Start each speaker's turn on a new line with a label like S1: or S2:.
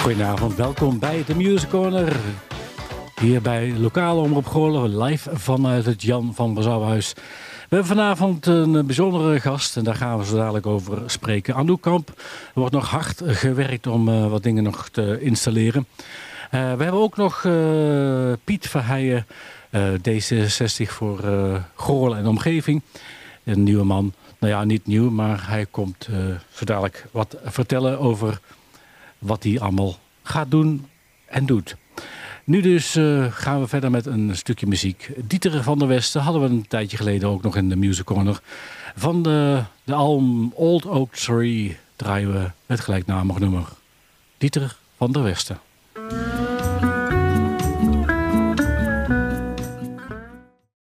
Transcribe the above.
S1: Goedenavond, welkom bij de Music Corner. Hier bij Lokale Omroep Goorlen, live vanuit het Jan van Bazouwhuis. We hebben vanavond een bijzondere gast en daar gaan we zo dadelijk over spreken. Anouk er wordt nog hard gewerkt om uh, wat dingen nog te installeren. Uh, we hebben ook nog uh, Piet Verheijen, D66 voor Goorlen en omgeving. Een nieuwe man. Nou ja, niet nieuw, maar hij komt zo dadelijk wat vertellen over wat hij allemaal gaat doen en doet. Nu dus uh, gaan we verder met een stukje muziek. Dieter van der Westen hadden we een tijdje geleden ook nog in de Music Corner. Van de, de Old Oak Tree draaien we het gelijknamig nummer. Dieter van der Westen.